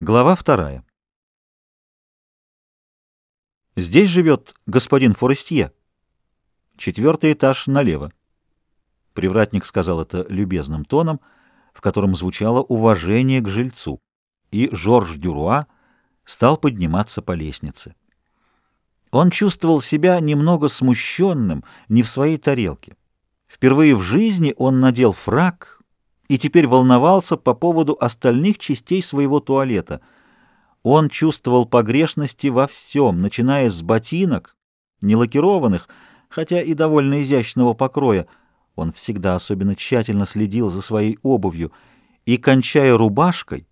Глава вторая. Здесь живет господин Форестье. Четвертый этаж налево. Привратник сказал это любезным тоном, в котором звучало уважение к жильцу, и Жорж Дюруа стал подниматься по лестнице. Он чувствовал себя немного смущенным, не в своей тарелке. Впервые в жизни он надел фрак — и теперь волновался по поводу остальных частей своего туалета. Он чувствовал погрешности во всем, начиная с ботинок, не лакированных, хотя и довольно изящного покроя. Он всегда особенно тщательно следил за своей обувью и, кончая рубашкой,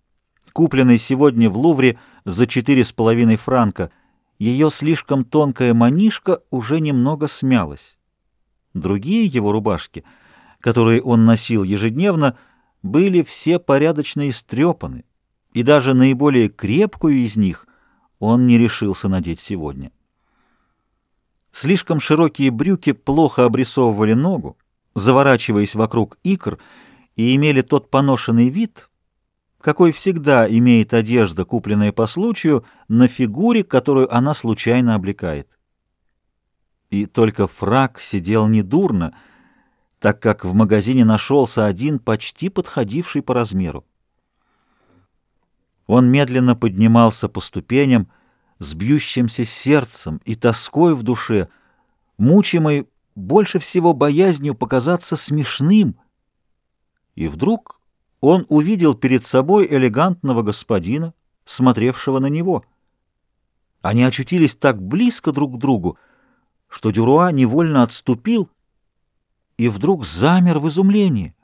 купленной сегодня в Лувре за четыре с половиной франка, ее слишком тонкая манишка уже немного смялась. Другие его рубашки, которые он носил ежедневно, были все порядочно истрепаны, и даже наиболее крепкую из них он не решился надеть сегодня. Слишком широкие брюки плохо обрисовывали ногу, заворачиваясь вокруг икр, и имели тот поношенный вид, какой всегда имеет одежда, купленная по случаю, на фигуре, которую она случайно облекает. И только фрак сидел недурно, так как в магазине нашелся один, почти подходивший по размеру. Он медленно поднимался по ступеням с бьющимся сердцем и тоской в душе, мучимой больше всего боязнью показаться смешным. И вдруг он увидел перед собой элегантного господина, смотревшего на него. Они очутились так близко друг к другу, что Дюруа невольно отступил и вдруг замер в изумлении.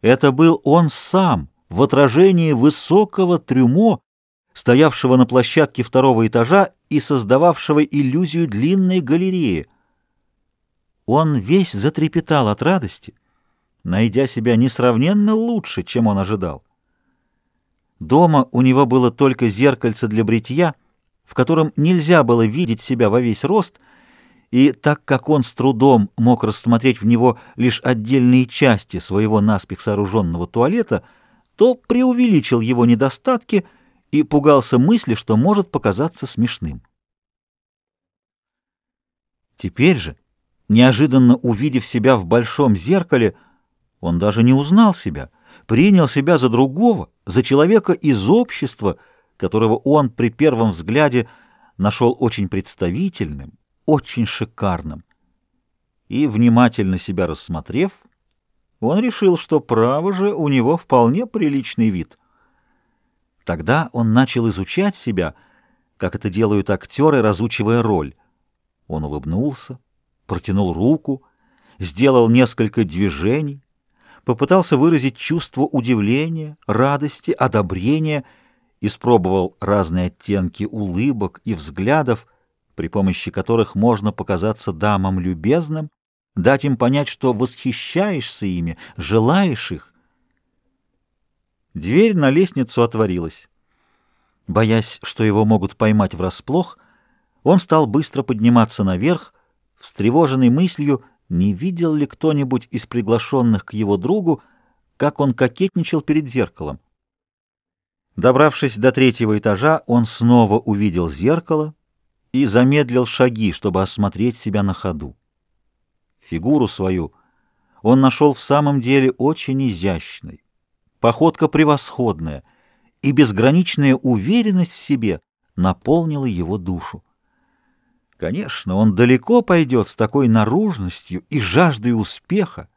Это был он сам, в отражении высокого трюмо, стоявшего на площадке второго этажа и создававшего иллюзию длинной галереи. Он весь затрепетал от радости, найдя себя несравненно лучше, чем он ожидал. Дома у него было только зеркальце для бритья, в котором нельзя было видеть себя во весь рост — и так как он с трудом мог рассмотреть в него лишь отдельные части своего наспех сооруженного туалета, то преувеличил его недостатки и пугался мысли, что может показаться смешным. Теперь же, неожиданно увидев себя в большом зеркале, он даже не узнал себя, принял себя за другого, за человека из общества, которого он при первом взгляде нашел очень представительным, очень шикарным. И, внимательно себя рассмотрев, он решил, что право же у него вполне приличный вид. Тогда он начал изучать себя, как это делают актеры, разучивая роль. Он улыбнулся, протянул руку, сделал несколько движений, попытался выразить чувство удивления, радости, одобрения, испробовал разные оттенки улыбок и взглядов, при помощи которых можно показаться дамам любезным, дать им понять, что восхищаешься ими, желаешь их. Дверь на лестницу отворилась. Боясь, что его могут поймать врасплох, он стал быстро подниматься наверх, встревоженный мыслью, не видел ли кто-нибудь из приглашенных к его другу, как он кокетничал перед зеркалом. Добравшись до третьего этажа, он снова увидел зеркало — и замедлил шаги, чтобы осмотреть себя на ходу. Фигуру свою он нашел в самом деле очень изящной, походка превосходная, и безграничная уверенность в себе наполнила его душу. Конечно, он далеко пойдет с такой наружностью и жаждой успеха,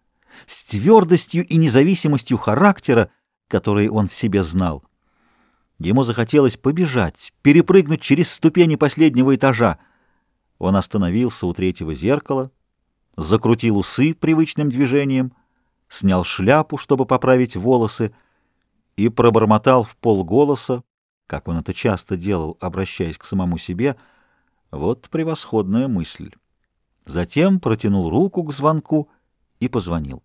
с твердостью и независимостью характера, которые он в себе знал. Ему захотелось побежать, перепрыгнуть через ступени последнего этажа. Он остановился у третьего зеркала, закрутил усы привычным движением, снял шляпу, чтобы поправить волосы, и пробормотал в полголоса, как он это часто делал, обращаясь к самому себе, вот превосходная мысль. Затем протянул руку к звонку и позвонил.